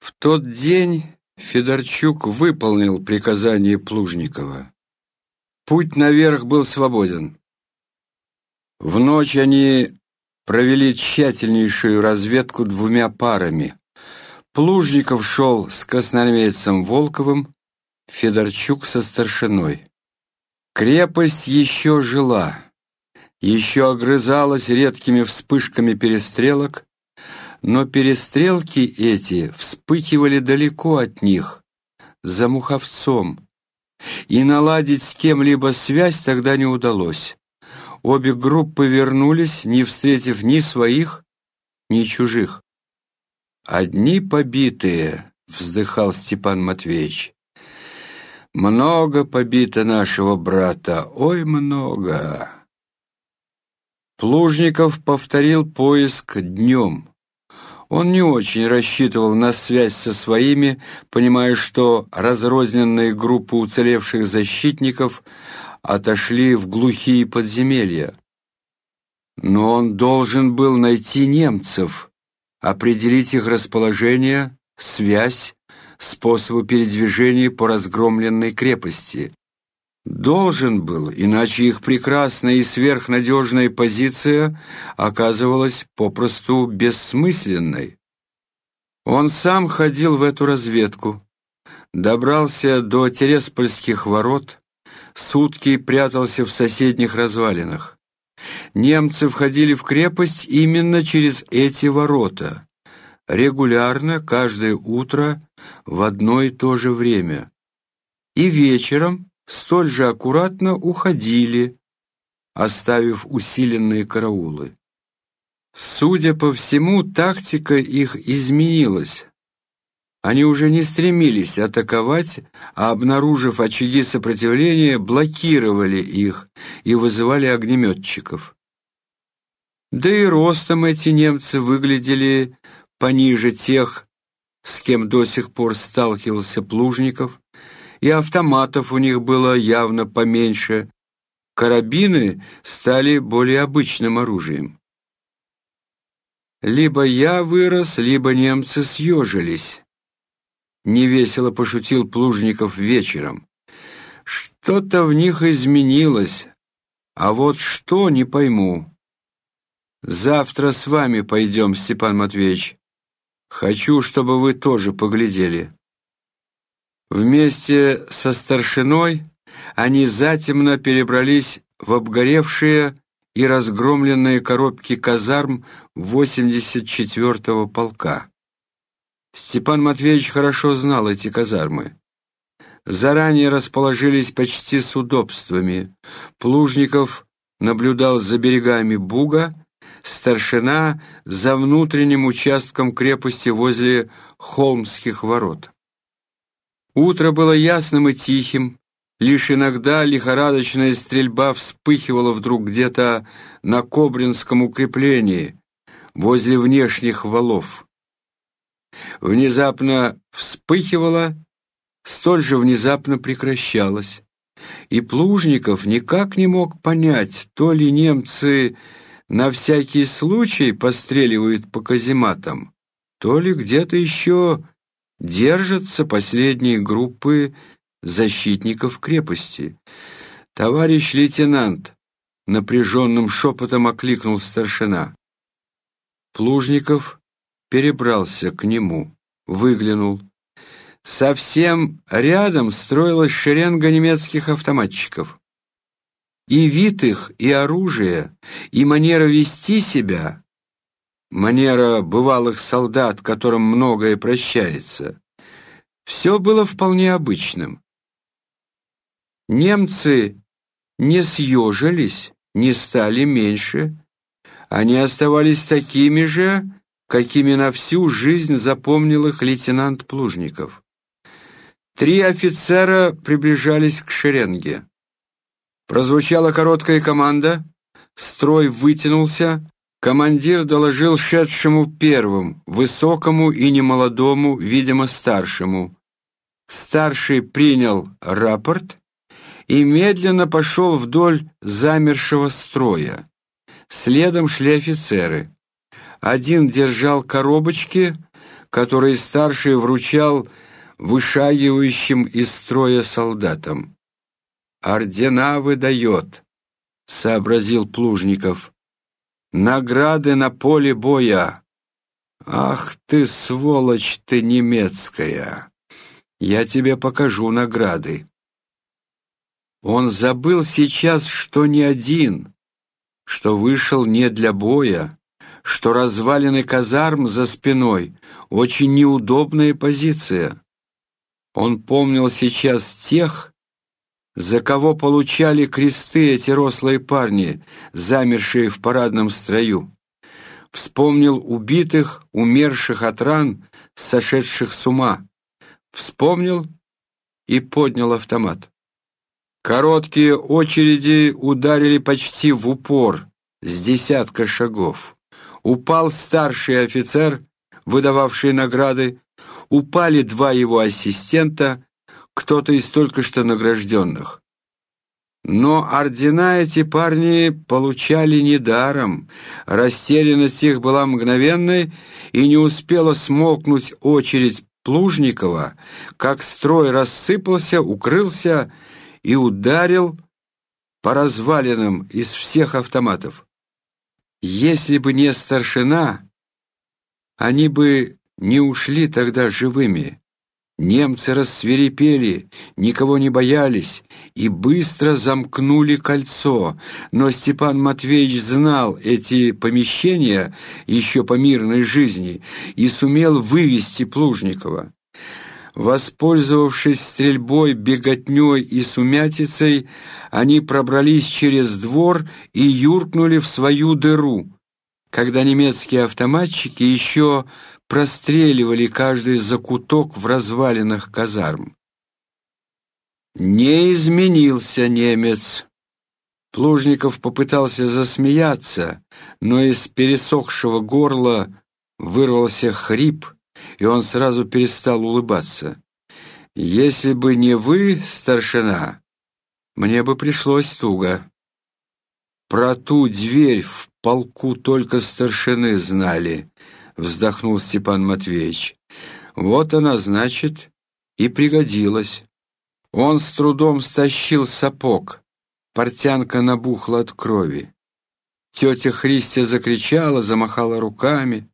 В тот день Федорчук выполнил приказание Плужникова. Путь наверх был свободен. В ночь они провели тщательнейшую разведку двумя парами. Плужников шел с красноармейцем Волковым, Федорчук со старшиной. Крепость еще жила, еще огрызалась редкими вспышками перестрелок, но перестрелки эти вспыхивали далеко от них, за Муховцом, и наладить с кем-либо связь тогда не удалось. Обе группы вернулись, не встретив ни своих, ни чужих. «Одни побитые», — вздыхал Степан Матвеевич. «Много побито нашего брата, ой, много». Плужников повторил поиск днем. Он не очень рассчитывал на связь со своими, понимая, что разрозненные группы уцелевших защитников отошли в глухие подземелья. Но он должен был найти немцев, определить их расположение, связь, способы передвижения по разгромленной крепости. Должен был, иначе их прекрасная и сверхнадежная позиция оказывалась попросту бессмысленной. Он сам ходил в эту разведку, добрался до Тереспольских ворот, сутки прятался в соседних развалинах. Немцы входили в крепость именно через эти ворота, регулярно, каждое утро, в одно и то же время. И вечером, столь же аккуратно уходили, оставив усиленные караулы. Судя по всему, тактика их изменилась. Они уже не стремились атаковать, а, обнаружив очаги сопротивления, блокировали их и вызывали огнеметчиков. Да и ростом эти немцы выглядели пониже тех, с кем до сих пор сталкивался Плужников, и автоматов у них было явно поменьше. Карабины стали более обычным оружием. Либо я вырос, либо немцы съежились. Невесело пошутил Плужников вечером. Что-то в них изменилось, а вот что, не пойму. Завтра с вами пойдем, Степан Матвеевич. Хочу, чтобы вы тоже поглядели. Вместе со старшиной они затемно перебрались в обгоревшие и разгромленные коробки казарм 84-го полка. Степан Матвеевич хорошо знал эти казармы. Заранее расположились почти с удобствами. Плужников наблюдал за берегами Буга, старшина за внутренним участком крепости возле Холмских ворот. Утро было ясным и тихим, лишь иногда лихорадочная стрельба вспыхивала вдруг где-то на Кобринском укреплении, возле внешних валов. Внезапно вспыхивала, столь же внезапно прекращалась, и Плужников никак не мог понять, то ли немцы на всякий случай постреливают по казематам, то ли где-то еще держатся последние группы защитников крепости. «Товарищ лейтенант!» — напряженным шепотом окликнул старшина. Плужников перебрался к нему, выглянул. Совсем рядом строилась шеренга немецких автоматчиков. И вид их, и оружие, и манера вести себя манера бывалых солдат, которым многое прощается, все было вполне обычным. Немцы не съежились, не стали меньше, они оставались такими же, какими на всю жизнь запомнил их лейтенант Плужников. Три офицера приближались к шеренге. Прозвучала короткая команда, строй вытянулся, Командир доложил шедшему первым, высокому и немолодому, видимо, старшему. Старший принял рапорт и медленно пошел вдоль замершего строя. Следом шли офицеры. Один держал коробочки, которые старший вручал вышагивающим из строя солдатам. «Ордена выдает», — сообразил Плужников. «Награды на поле боя. Ах ты, сволочь ты немецкая! Я тебе покажу награды». Он забыл сейчас, что не один, что вышел не для боя, что развалины казарм за спиной — очень неудобная позиция. Он помнил сейчас тех, за кого получали кресты эти рослые парни, замершие в парадном строю. Вспомнил убитых, умерших от ран, сошедших с ума. Вспомнил и поднял автомат. Короткие очереди ударили почти в упор, с десятка шагов. Упал старший офицер, выдававший награды, упали два его ассистента, кто-то из только что награжденных. Но ордена эти парни получали недаром. Растерянность их была мгновенной, и не успела смолкнуть очередь Плужникова, как строй рассыпался, укрылся и ударил по развалинам из всех автоматов. Если бы не старшина, они бы не ушли тогда живыми. Немцы рассверепели, никого не боялись и быстро замкнули кольцо, но Степан Матвеевич знал эти помещения еще по мирной жизни и сумел вывести Плужникова. Воспользовавшись стрельбой, беготней и сумятицей, они пробрались через двор и юркнули в свою дыру, когда немецкие автоматчики еще простреливали каждый закуток в развалинах казарм. Не изменился немец. Плужников попытался засмеяться, но из пересохшего горла вырвался хрип — и он сразу перестал улыбаться. «Если бы не вы, старшина, мне бы пришлось туго. Про ту дверь в полку только старшины знали», — вздохнул Степан Матвеевич. «Вот она, значит, и пригодилась». Он с трудом стащил сапог. Портянка набухла от крови. Тетя Христя закричала, замахала руками.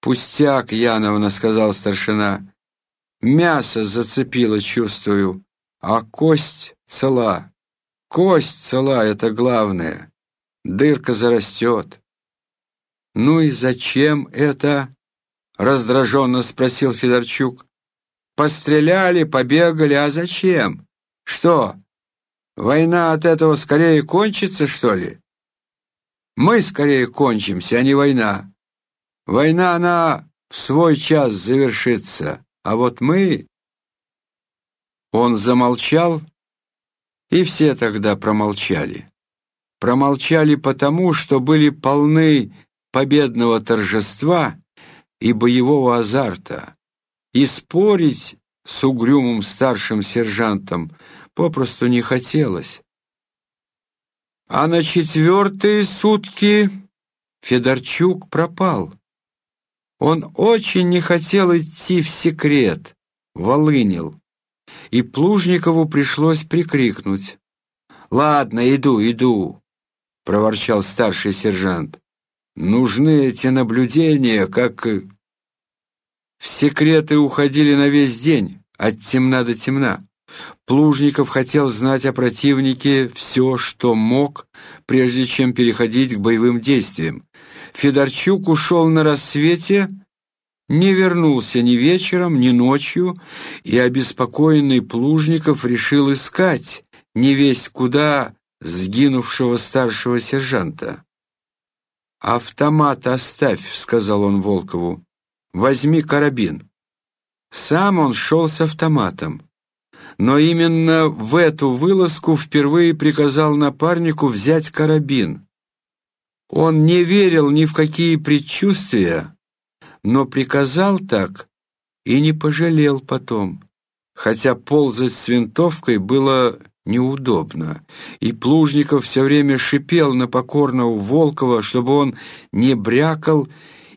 «Пустяк, Яновна», — сказал старшина. «Мясо зацепило, чувствую, а кость цела. Кость цела — это главное. Дырка зарастет». «Ну и зачем это?» — раздраженно спросил Федорчук. «Постреляли, побегали, а зачем? Что, война от этого скорее кончится, что ли?» «Мы скорее кончимся, а не война. Война, она в свой час завершится, а вот мы...» Он замолчал, и все тогда промолчали. Промолчали потому, что были полны победного торжества и боевого азарта, и спорить с угрюмым старшим сержантом попросту не хотелось. А на четвертые сутки Федорчук пропал. Он очень не хотел идти в секрет, волынил, и Плужникову пришлось прикрикнуть. «Ладно, иду, иду», — проворчал старший сержант. «Нужны эти наблюдения, как...» В секреты уходили на весь день, от темна до темна. Плужников хотел знать о противнике все, что мог, прежде чем переходить к боевым действиям. Федорчук ушел на рассвете, не вернулся ни вечером, ни ночью, и обеспокоенный Плужников решил искать не весть куда сгинувшего старшего сержанта. «Автомат оставь», — сказал он Волкову. «Возьми карабин». Сам он шел с автоматом. Но именно в эту вылазку впервые приказал напарнику взять карабин. Он не верил ни в какие предчувствия, но приказал так и не пожалел потом, хотя ползать с винтовкой было неудобно, и Плужников все время шипел на покорного Волкова, чтобы он не брякал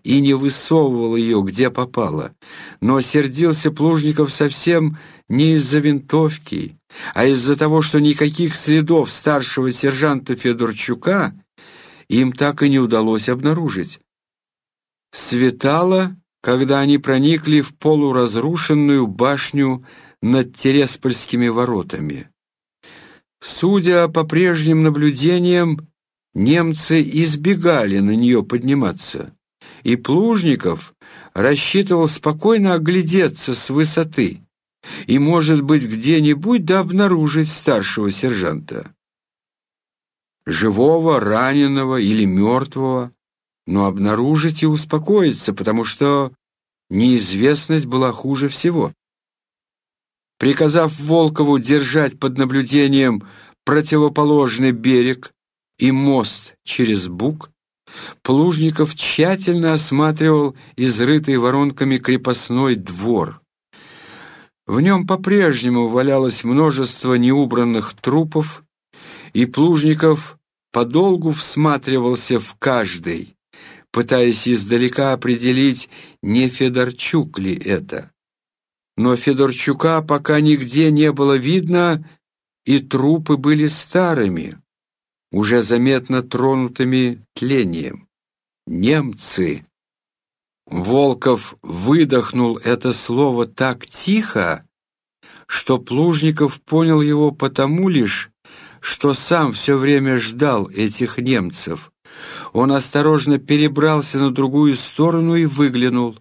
и не высовывал ее, где попало. Но сердился Плужников совсем не из-за винтовки, а из-за того, что никаких следов старшего сержанта Федорчука им так и не удалось обнаружить. Светало, когда они проникли в полуразрушенную башню над Тереспольскими воротами. Судя по прежним наблюдениям, немцы избегали на нее подниматься, и Плужников рассчитывал спокойно оглядеться с высоты и, может быть, где-нибудь да обнаружить старшего сержанта. Живого, раненого или мертвого, но обнаружить и успокоиться, потому что неизвестность была хуже всего. Приказав Волкову держать под наблюдением противоположный берег и мост через Буг, Плужников тщательно осматривал изрытый воронками крепостной двор. В нем по-прежнему валялось множество неубранных трупов, и Плужников подолгу всматривался в каждый, пытаясь издалека определить, не Федорчук ли это. Но Федорчука пока нигде не было видно, и трупы были старыми, уже заметно тронутыми тлением. Немцы. Волков выдохнул это слово так тихо, что Плужников понял его потому лишь, что сам все время ждал этих немцев. Он осторожно перебрался на другую сторону и выглянул.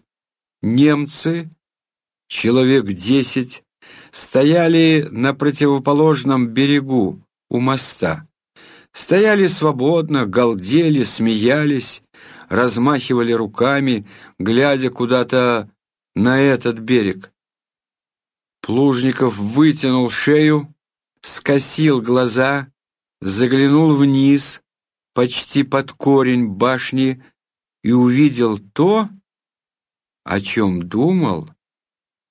Немцы, человек десять, стояли на противоположном берегу у моста. Стояли свободно, галдели, смеялись, размахивали руками, глядя куда-то на этот берег. Плужников вытянул шею, скосил глаза, заглянул вниз, почти под корень башни, и увидел то, о чем думал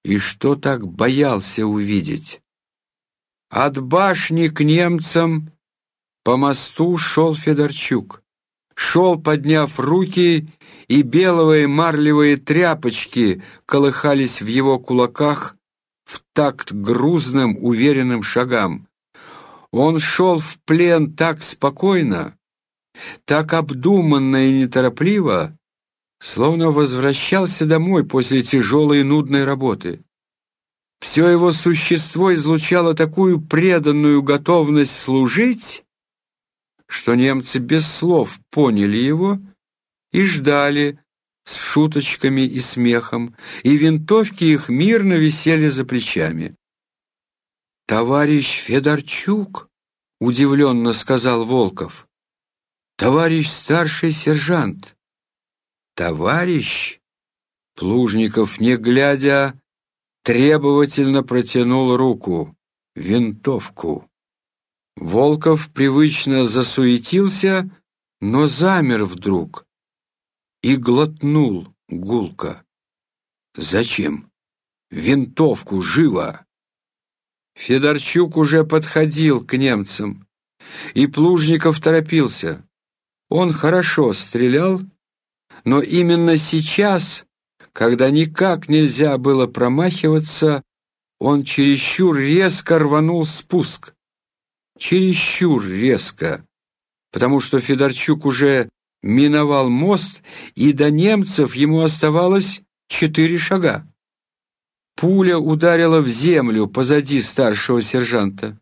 и что так боялся увидеть. От башни к немцам по мосту шел Федорчук. Шел, подняв руки, и белые марлевые тряпочки колыхались в его кулаках в такт грузным, уверенным шагам. Он шел в плен так спокойно, так обдуманно и неторопливо, словно возвращался домой после тяжелой и нудной работы. Все его существо излучало такую преданную готовность служить, что немцы без слов поняли его и ждали с шуточками и смехом, и винтовки их мирно висели за плечами. «Товарищ Федорчук!» — удивленно сказал Волков. «Товарищ старший сержант!» «Товарищ!» Плужников, не глядя, требовательно протянул руку, винтовку. Волков привычно засуетился, но замер вдруг и глотнул гулко. «Зачем? Винтовку, живо!» Федорчук уже подходил к немцам, и Плужников торопился. Он хорошо стрелял, но именно сейчас, когда никак нельзя было промахиваться, он чересчур резко рванул спуск чересчур резко, потому что Федорчук уже миновал мост, и до немцев ему оставалось четыре шага. Пуля ударила в землю позади старшего сержанта.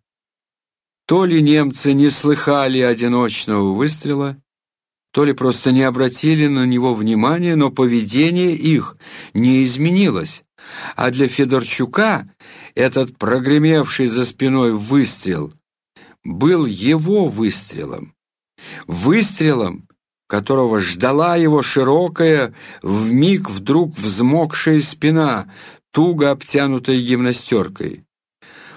То ли немцы не слыхали одиночного выстрела, то ли просто не обратили на него внимания, но поведение их не изменилось. А для Федорчука этот прогремевший за спиной выстрел был его выстрелом. Выстрелом, которого ждала его широкая, вмиг вдруг взмокшая спина, туго обтянутая гимнастеркой.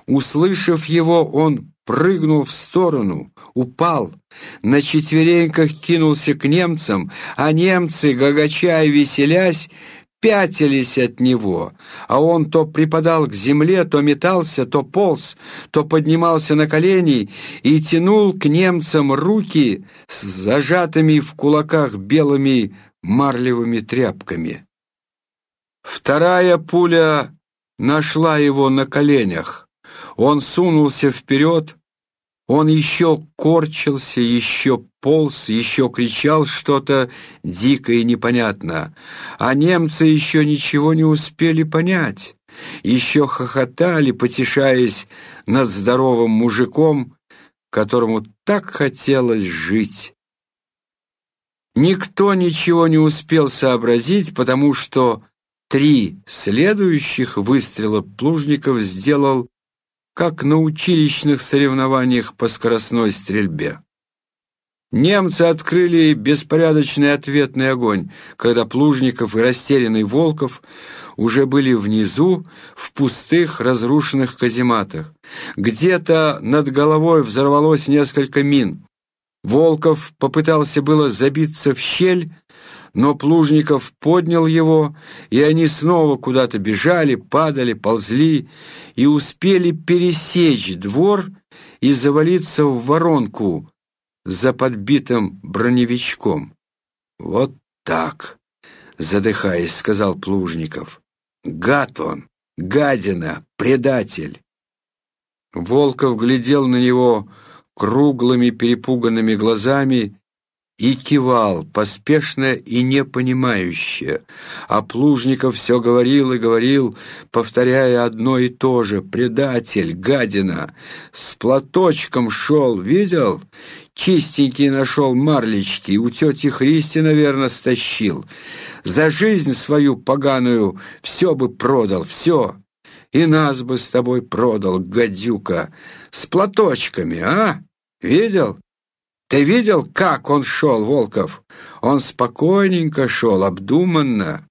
Услышав его, он прыгнул в сторону, упал, на четвереньках кинулся к немцам, а немцы, гагача и веселясь, пятились от него, а он то припадал к земле, то метался, то полз, то поднимался на колени и тянул к немцам руки с зажатыми в кулаках белыми марлевыми тряпками. Вторая пуля нашла его на коленях. Он сунулся вперед, он еще корчился, еще полз, еще кричал что-то дико и непонятно, а немцы еще ничего не успели понять, еще хохотали, потешаясь над здоровым мужиком, которому так хотелось жить. Никто ничего не успел сообразить, потому что три следующих выстрела Плужников сделал как на училищных соревнованиях по скоростной стрельбе. Немцы открыли беспорядочный ответный огонь, когда Плужников и растерянный Волков уже были внизу, в пустых разрушенных казематах. Где-то над головой взорвалось несколько мин. Волков попытался было забиться в щель, но Плужников поднял его, и они снова куда-то бежали, падали, ползли и успели пересечь двор и завалиться в воронку за подбитым броневичком. «Вот так!» — задыхаясь, сказал Плужников. «Гад он! Гадина! Предатель!» Волков глядел на него круглыми перепуганными глазами и кивал, поспешно и непонимающе. А Плужников все говорил и говорил, повторяя одно и то же. «Предатель, гадина! С платочком шел, видел? Чистенький нашел марлечки, у тети Христи, наверное, стащил. За жизнь свою поганую все бы продал, все. И нас бы с тобой продал, гадюка, с платочками, а? Видел?» Ты видел, как он шел, Волков? Он спокойненько шел, обдуманно.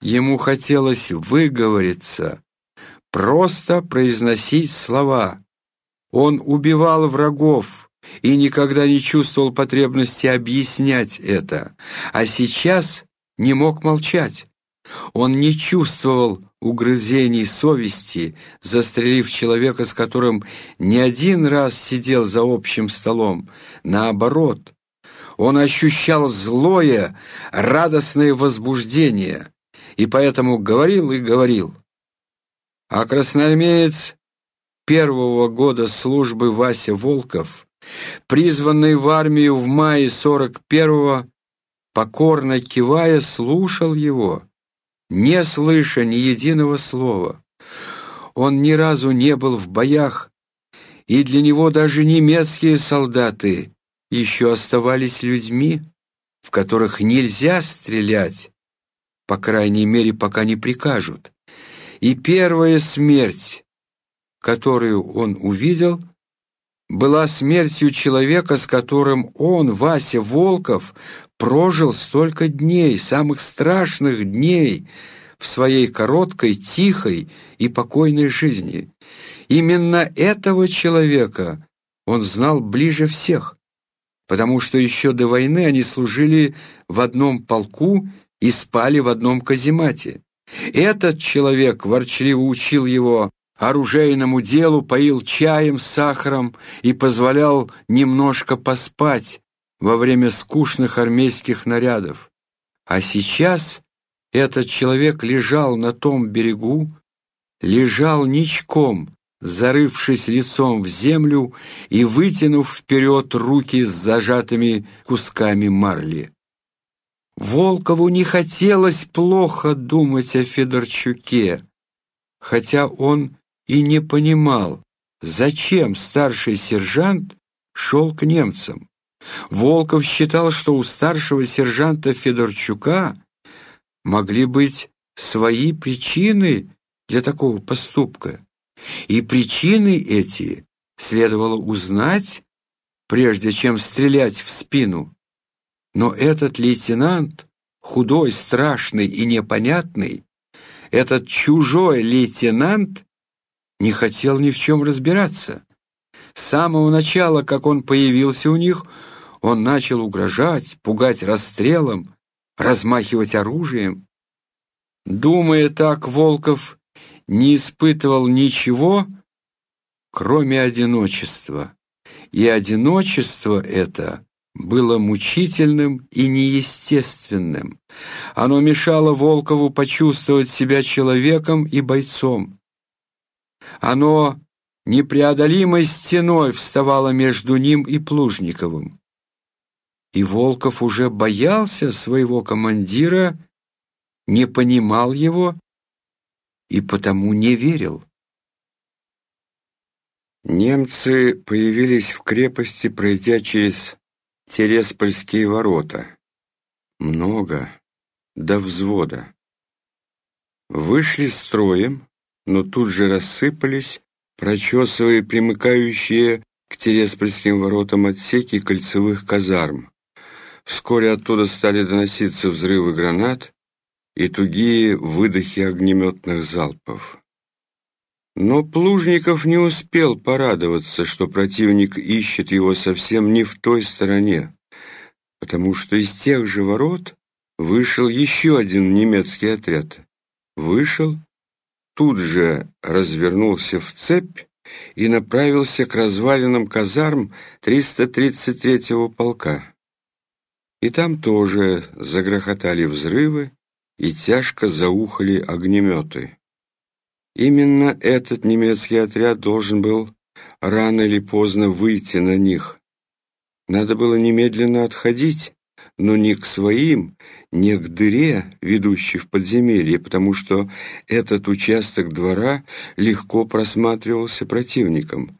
Ему хотелось выговориться, просто произносить слова. Он убивал врагов и никогда не чувствовал потребности объяснять это, а сейчас не мог молчать. Он не чувствовал угрызений совести, застрелив человека, с которым не один раз сидел за общим столом. Наоборот, он ощущал злое, радостное возбуждение, и поэтому говорил и говорил. А красноармеец первого года службы Вася Волков, призванный в армию в мае 41-го, покорно кивая, слушал его не слыша ни единого слова. Он ни разу не был в боях, и для него даже немецкие солдаты еще оставались людьми, в которых нельзя стрелять, по крайней мере, пока не прикажут. И первая смерть, которую он увидел, была смертью человека, с которым он, Вася Волков, прожил столько дней, самых страшных дней в своей короткой, тихой и покойной жизни. Именно этого человека он знал ближе всех, потому что еще до войны они служили в одном полку и спали в одном каземате. Этот человек ворчливо учил его оружейному делу, поил чаем с сахаром и позволял немножко поспать во время скучных армейских нарядов. А сейчас этот человек лежал на том берегу, лежал ничком, зарывшись лицом в землю и вытянув вперед руки с зажатыми кусками марли. Волкову не хотелось плохо думать о Федорчуке, хотя он и не понимал, зачем старший сержант шел к немцам. Волков считал, что у старшего сержанта Федорчука могли быть свои причины для такого поступка, и причины эти следовало узнать, прежде чем стрелять в спину. Но этот лейтенант, худой, страшный и непонятный, этот чужой лейтенант не хотел ни в чем разбираться. С самого начала, как он появился у них, он начал угрожать, пугать расстрелом, размахивать оружием. Думая так, Волков не испытывал ничего, кроме одиночества. И одиночество это было мучительным и неестественным. Оно мешало Волкову почувствовать себя человеком и бойцом. Оно непреодолимой стеной вставало между ним и Плужниковым. И Волков уже боялся своего командира, не понимал его и потому не верил. Немцы появились в крепости, пройдя через Тереспольские ворота. Много, до взвода. Вышли строем, но тут же рассыпались, прочесывая примыкающие к Тереспольским воротам отсеки кольцевых казарм. Вскоре оттуда стали доноситься взрывы гранат и тугие выдохи огнеметных залпов. Но Плужников не успел порадоваться, что противник ищет его совсем не в той стороне, потому что из тех же ворот вышел еще один немецкий отряд. Вышел, тут же развернулся в цепь и направился к развалинам казарм 333-го полка. И там тоже загрохотали взрывы и тяжко заухали огнеметы. Именно этот немецкий отряд должен был рано или поздно выйти на них. Надо было немедленно отходить, но не к своим, не к дыре, ведущей в подземелье, потому что этот участок двора легко просматривался противником.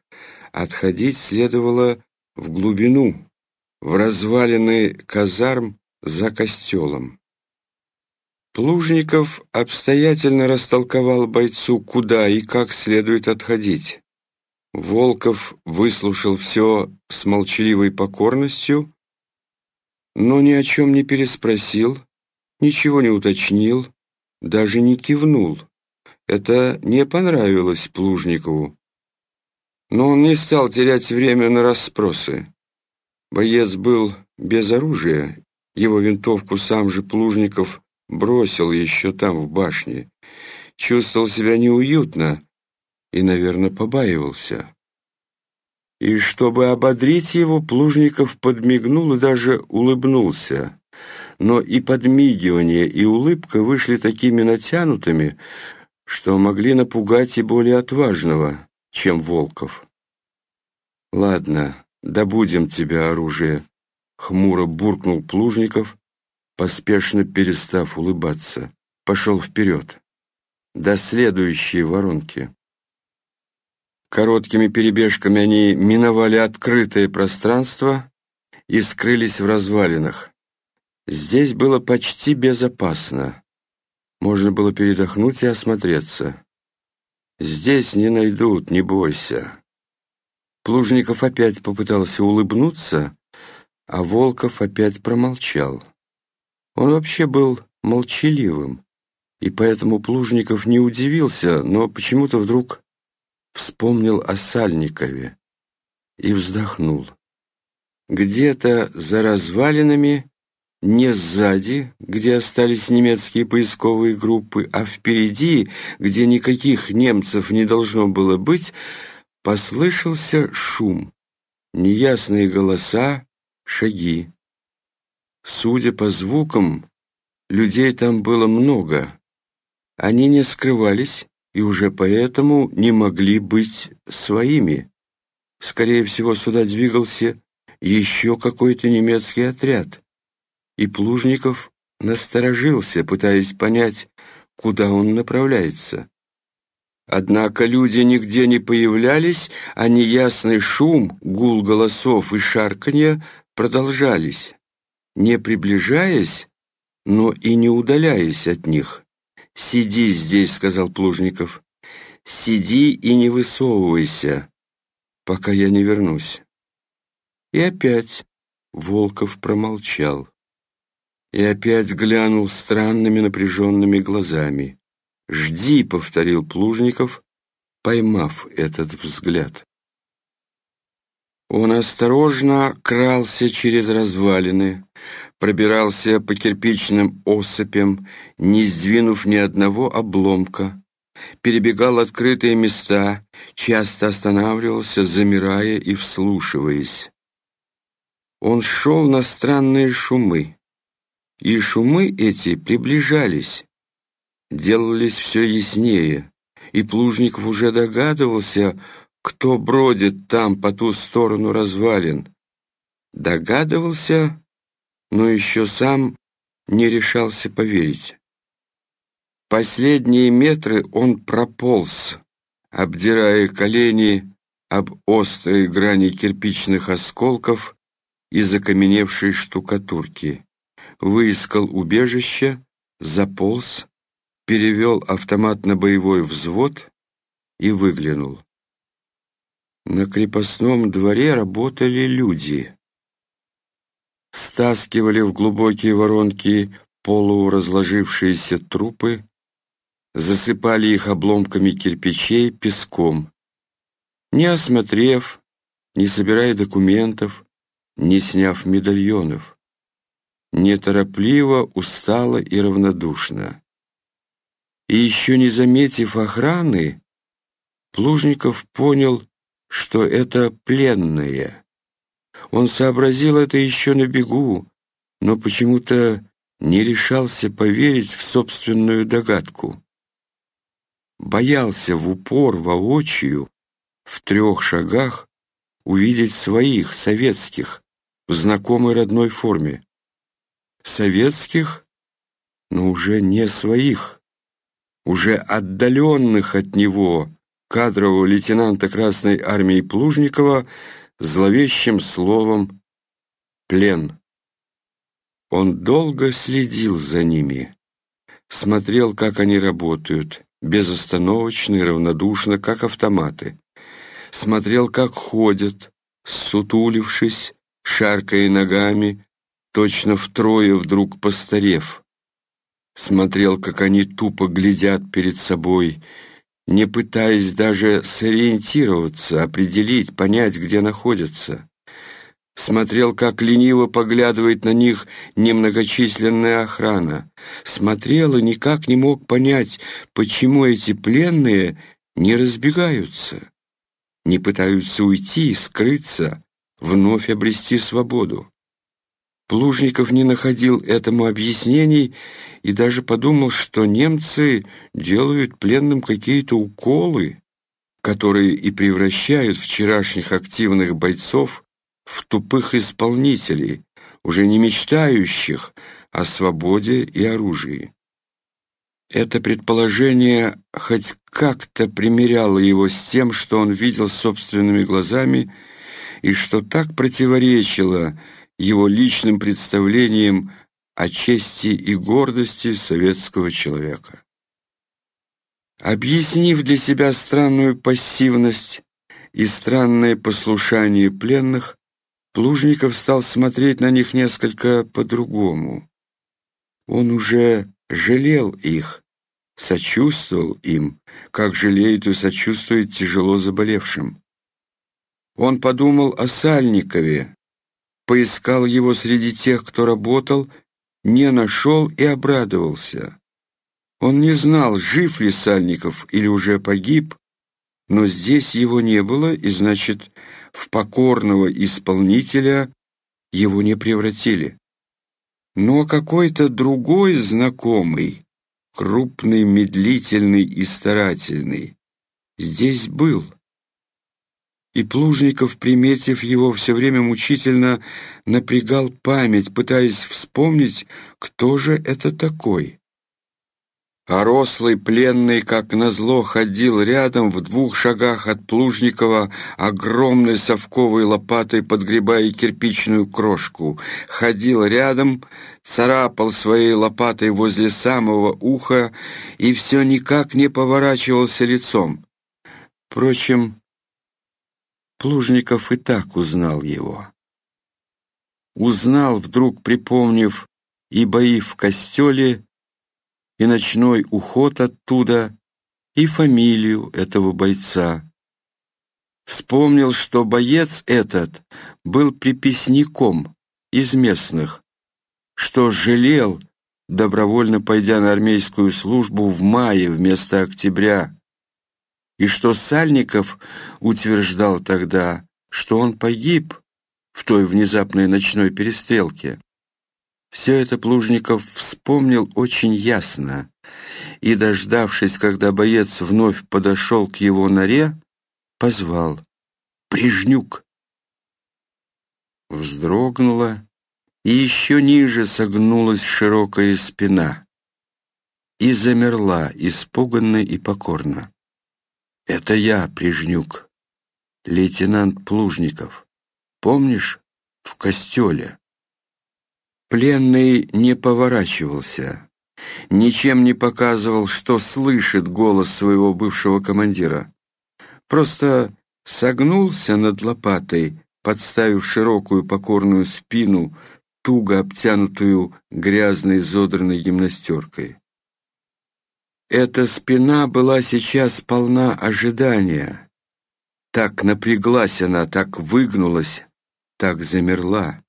Отходить следовало в глубину, в развалины казарм за костелом. Плужников обстоятельно растолковал бойцу, куда и как следует отходить. Волков выслушал все с молчаливой покорностью, но ни о чем не переспросил, ничего не уточнил, даже не кивнул. Это не понравилось Плужникову. Но он не стал терять время на расспросы. Боец был без оружия, его винтовку сам же Плужников бросил еще там, в башне. Чувствовал себя неуютно и, наверное, побаивался. И чтобы ободрить его, Плужников подмигнул и даже улыбнулся. Но и подмигивание, и улыбка вышли такими натянутыми, что могли напугать и более отважного, чем Волков. «Ладно, добудем тебе оружие», — хмуро буркнул Плужников поспешно перестав улыбаться, пошел вперед, до следующей воронки. Короткими перебежками они миновали открытое пространство и скрылись в развалинах. Здесь было почти безопасно. Можно было передохнуть и осмотреться. Здесь не найдут, не бойся. Плужников опять попытался улыбнуться, а Волков опять промолчал. Он вообще был молчаливым, и поэтому Плужников не удивился, но почему-то вдруг вспомнил о Сальникове и вздохнул. Где-то за развалинами, не сзади, где остались немецкие поисковые группы, а впереди, где никаких немцев не должно было быть, послышался шум, неясные голоса, шаги. Судя по звукам, людей там было много. Они не скрывались и уже поэтому не могли быть своими. Скорее всего, сюда двигался еще какой-то немецкий отряд. И Плужников насторожился, пытаясь понять, куда он направляется. Однако люди нигде не появлялись, а неясный шум, гул голосов и шарканье продолжались не приближаясь, но и не удаляясь от них. «Сиди здесь», — сказал Плужников. «Сиди и не высовывайся, пока я не вернусь». И опять Волков промолчал. И опять глянул странными напряженными глазами. «Жди», — повторил Плужников, поймав этот взгляд. Он осторожно крался через развалины, пробирался по кирпичным осыпям, не сдвинув ни одного обломка, перебегал открытые места, часто останавливался, замирая и вслушиваясь. он шел на странные шумы, и шумы эти приближались, делались все яснее, и Плужников уже догадывался, кто бродит там по ту сторону развалин. Догадывался, но еще сам не решался поверить. Последние метры он прополз, обдирая колени об острые грани кирпичных осколков и закаменевшей штукатурки, выискал убежище, заполз, перевел автомат на боевой взвод и выглянул. На крепостном дворе работали люди. Стаскивали в глубокие воронки полуразложившиеся трупы, засыпали их обломками кирпичей песком. Не осмотрев, не собирая документов, не сняв медальонов. Неторопливо, устало и равнодушно. И еще не заметив охраны, Плужников понял, что это пленные. Он сообразил это еще на бегу, но почему-то не решался поверить в собственную догадку. Боялся в упор воочию, в трех шагах, увидеть своих, советских, в знакомой родной форме. Советских, но уже не своих, уже отдаленных от него, кадрового лейтенанта Красной Армии Плужникова, зловещим словом «плен». Он долго следил за ними, смотрел, как они работают, безостановочно и равнодушно, как автоматы. Смотрел, как ходят, сутулившись, шаркая ногами, точно втрое вдруг постарев. Смотрел, как они тупо глядят перед собой, не пытаясь даже сориентироваться, определить, понять, где находятся. Смотрел, как лениво поглядывает на них немногочисленная охрана. Смотрел и никак не мог понять, почему эти пленные не разбегаются, не пытаются уйти, скрыться, вновь обрести свободу. Плужников не находил этому объяснений и даже подумал, что немцы делают пленным какие-то уколы, которые и превращают вчерашних активных бойцов в тупых исполнителей, уже не мечтающих о свободе и оружии. Это предположение хоть как-то примеряло его с тем, что он видел собственными глазами и что так противоречило его личным представлениям о чести и гордости советского человека. Объяснив для себя странную пассивность и странное послушание пленных, Плужников стал смотреть на них несколько по-другому. Он уже жалел их, сочувствовал им, как жалеет и сочувствует тяжело заболевшим. Он подумал о Сальникове, поискал его среди тех, кто работал, не нашел и обрадовался. Он не знал, жив ли Сальников или уже погиб, но здесь его не было, и, значит, в покорного исполнителя его не превратили. Но какой-то другой знакомый, крупный, медлительный и старательный, здесь был. И Плужников, приметив его, все время мучительно напрягал память, пытаясь вспомнить, кто же это такой а рослый пленный, как назло, ходил рядом в двух шагах от Плужникова, огромной совковой лопатой подгребая кирпичную крошку. Ходил рядом, царапал своей лопатой возле самого уха и все никак не поворачивался лицом. Впрочем, Плужников и так узнал его. Узнал, вдруг припомнив и бои в костеле, и ночной уход оттуда, и фамилию этого бойца. Вспомнил, что боец этот был приписником из местных, что жалел, добровольно пойдя на армейскую службу в мае вместо октября, и что Сальников утверждал тогда, что он погиб, в той внезапной ночной перестрелке. Все это Плужников вспомнил очень ясно, и, дождавшись, когда боец вновь подошел к его норе, позвал «Прижнюк!». Вздрогнула, и еще ниже согнулась широкая спина и замерла, испуганно и покорно. «Это я, Прижнюк, лейтенант Плужников. Помнишь, в костеле?» Пленный не поворачивался, ничем не показывал, что слышит голос своего бывшего командира. Просто согнулся над лопатой, подставив широкую покорную спину, туго обтянутую грязной зодранной гимнастеркой. Эта спина была сейчас полна ожидания. Так напряглась она, так выгнулась, так замерла.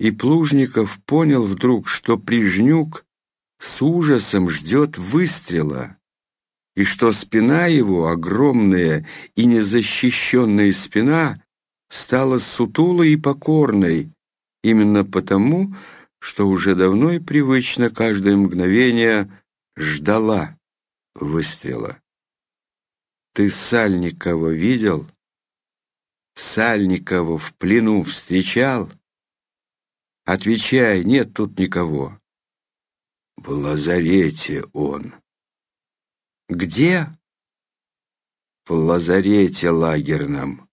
И Плужников понял вдруг, что Прижнюк с ужасом ждет выстрела, и что спина его, огромная и незащищенная спина, стала сутулой и покорной, именно потому, что уже давно и привычно каждое мгновение ждала выстрела. Ты Сальникова видел? Сальникова в плену встречал? Отвечай, нет тут никого. В лазарете он. Где? В лазарете лагерном.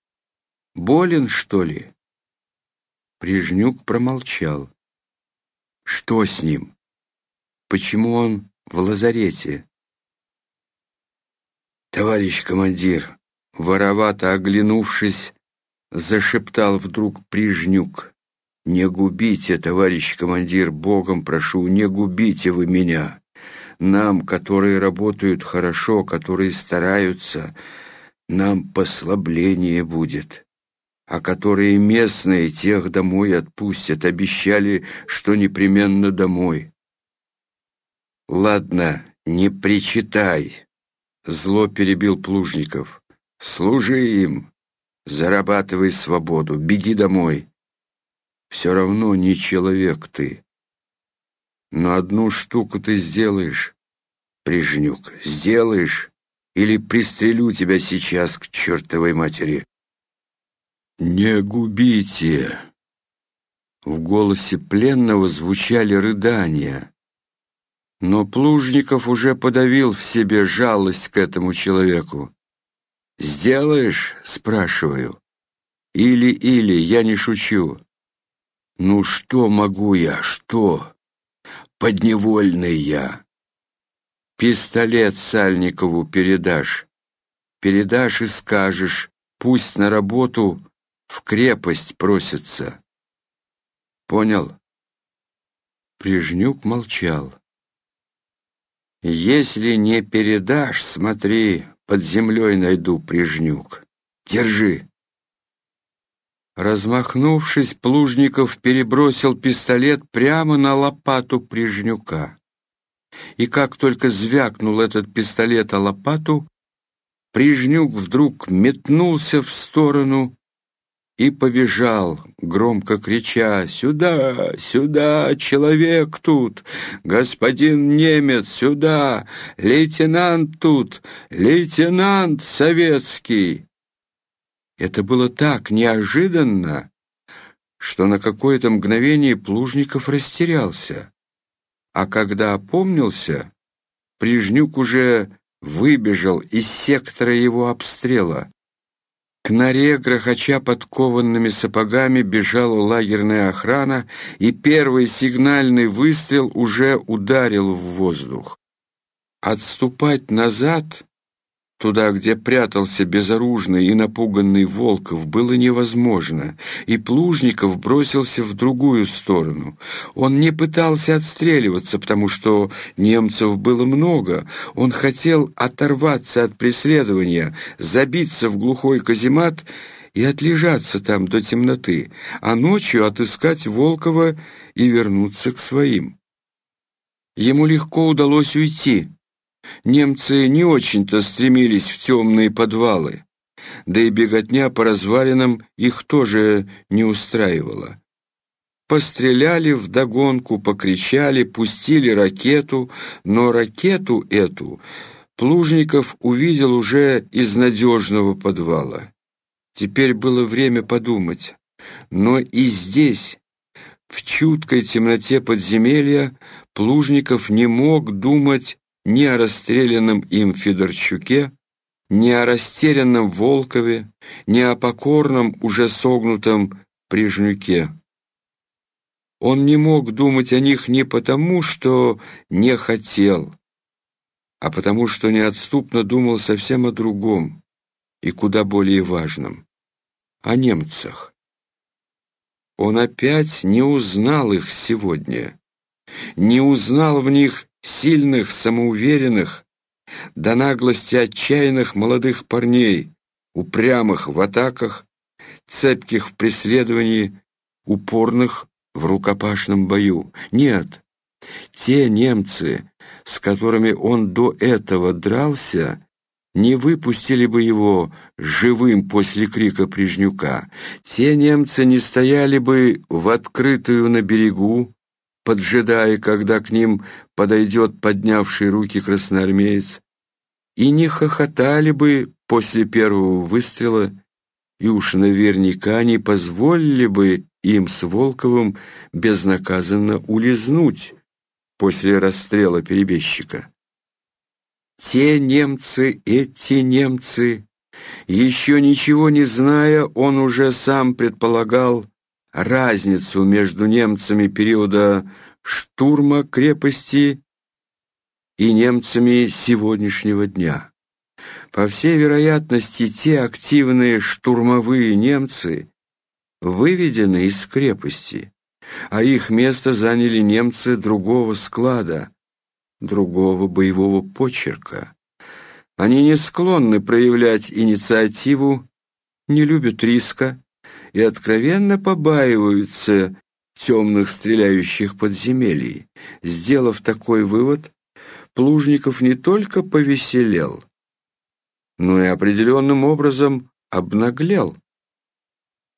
Болен, что ли? Прижнюк промолчал. Что с ним? Почему он в лазарете. Товарищ командир, воровато оглянувшись, зашептал вдруг Прижнюк. «Не губите, товарищ командир, Богом прошу, не губите вы меня. Нам, которые работают хорошо, которые стараются, нам послабление будет. А которые местные, тех домой отпустят, обещали, что непременно домой. «Ладно, не причитай», — зло перебил Плужников. «Служи им, зарабатывай свободу, беги домой. Все равно не человек ты. Но одну штуку ты сделаешь, Прижнюк, сделаешь, или пристрелю тебя сейчас к чертовой матери». «Не губите!» В голосе пленного звучали рыдания. Но Плужников уже подавил в себе жалость к этому человеку. «Сделаешь?» — спрашиваю. «Или-или, я не шучу». «Ну что могу я, что?» «Подневольный я». «Пистолет Сальникову передашь. Передашь и скажешь, пусть на работу в крепость просится». «Понял?» Прижнюк молчал. Если не передашь, смотри, под землей найду прижнюк. Держи. Размахнувшись, Плужников перебросил пистолет прямо на лопату прижнюка. И как только звякнул этот пистолет о лопату, Прижнюк вдруг метнулся в сторону и побежал, громко крича «Сюда! Сюда! Человек тут! Господин немец! Сюда! Лейтенант тут! Лейтенант советский!» Это было так неожиданно, что на какое-то мгновение Плужников растерялся. А когда опомнился, Прижнюк уже выбежал из сектора его обстрела. К норе, грохоча подкованными сапогами, бежала лагерная охрана, и первый сигнальный выстрел уже ударил в воздух. Отступать назад Туда, где прятался безоружный и напуганный Волков, было невозможно, и Плужников бросился в другую сторону. Он не пытался отстреливаться, потому что немцев было много. Он хотел оторваться от преследования, забиться в глухой каземат и отлежаться там до темноты, а ночью отыскать Волкова и вернуться к своим. Ему легко удалось уйти. Немцы не очень-то стремились в темные подвалы. да и беготня по развалинам их тоже не устраивала. Постреляли вдогонку, покричали, пустили ракету, но ракету эту Плужников увидел уже из надежного подвала. Теперь было время подумать. Но и здесь, в чуткой темноте подземелья, Плужников не мог думать ни о расстрелянном им Федорчуке, ни о растерянном Волкове, ни о покорном, уже согнутом Прижнюке. Он не мог думать о них не потому, что не хотел, а потому, что неотступно думал совсем о другом и куда более важном — о немцах. Он опять не узнал их сегодня, не узнал в них сильных, самоуверенных, до наглости отчаянных молодых парней, упрямых в атаках, цепких в преследовании, упорных в рукопашном бою. Нет, те немцы, с которыми он до этого дрался, не выпустили бы его живым после крика Прижнюка. Те немцы не стояли бы в открытую на берегу, поджидая, когда к ним подойдет поднявший руки красноармеец, и не хохотали бы после первого выстрела, и уж наверняка не позволили бы им с Волковым безнаказанно улизнуть после расстрела перебежчика. Те немцы, эти немцы, еще ничего не зная, он уже сам предполагал разницу между немцами периода штурма крепости и немцами сегодняшнего дня. По всей вероятности, те активные штурмовые немцы выведены из крепости, а их место заняли немцы другого склада, другого боевого почерка. Они не склонны проявлять инициативу, не любят риска и откровенно побаиваются темных стреляющих подземелий. Сделав такой вывод, Плужников не только повеселел, но и определенным образом обнаглел.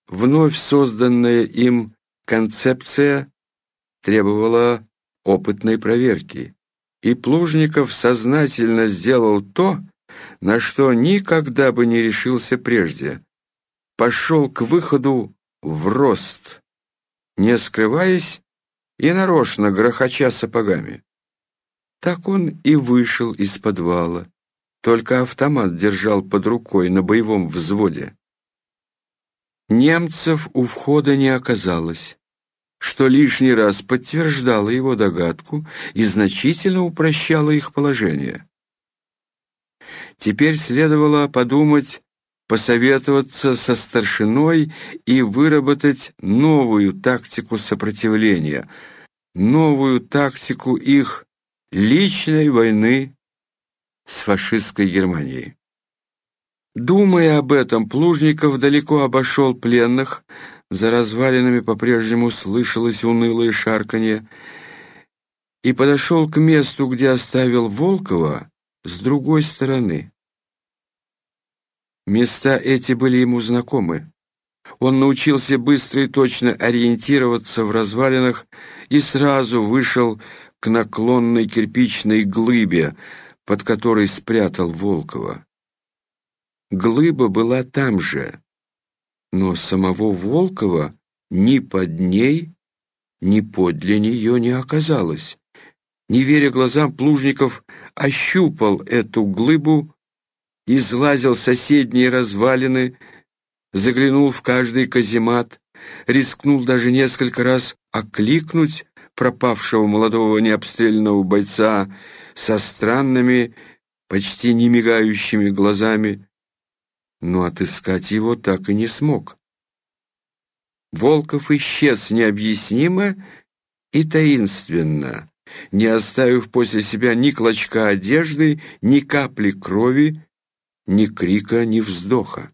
Вновь созданная им концепция требовала опытной проверки, и Плужников сознательно сделал то, на что никогда бы не решился прежде. Пошел к выходу в рост, не скрываясь и нарочно грохоча сапогами. Так он и вышел из подвала, только автомат держал под рукой на боевом взводе. Немцев у входа не оказалось, что лишний раз подтверждало его догадку и значительно упрощало их положение. Теперь следовало подумать, посоветоваться со старшиной и выработать новую тактику сопротивления, новую тактику их личной войны с фашистской Германией. Думая об этом, Плужников далеко обошел пленных, за развалинами по-прежнему слышалось унылое шарканье, и подошел к месту, где оставил Волкова, с другой стороны. Места эти были ему знакомы. Он научился быстро и точно ориентироваться в развалинах и сразу вышел к наклонной кирпичной глыбе, под которой спрятал Волкова. Глыба была там же, но самого Волкова ни под ней, ни подле нее не оказалось. Не веря глазам, Плужников ощупал эту глыбу, излазил соседние развалины, заглянул в каждый каземат, рискнул даже несколько раз окликнуть пропавшего молодого необстрелянного бойца со странными, почти не мигающими глазами, но отыскать его так и не смог. Волков исчез необъяснимо и таинственно, не оставив после себя ни клочка одежды, ни капли крови, ни крика, ни вздоха.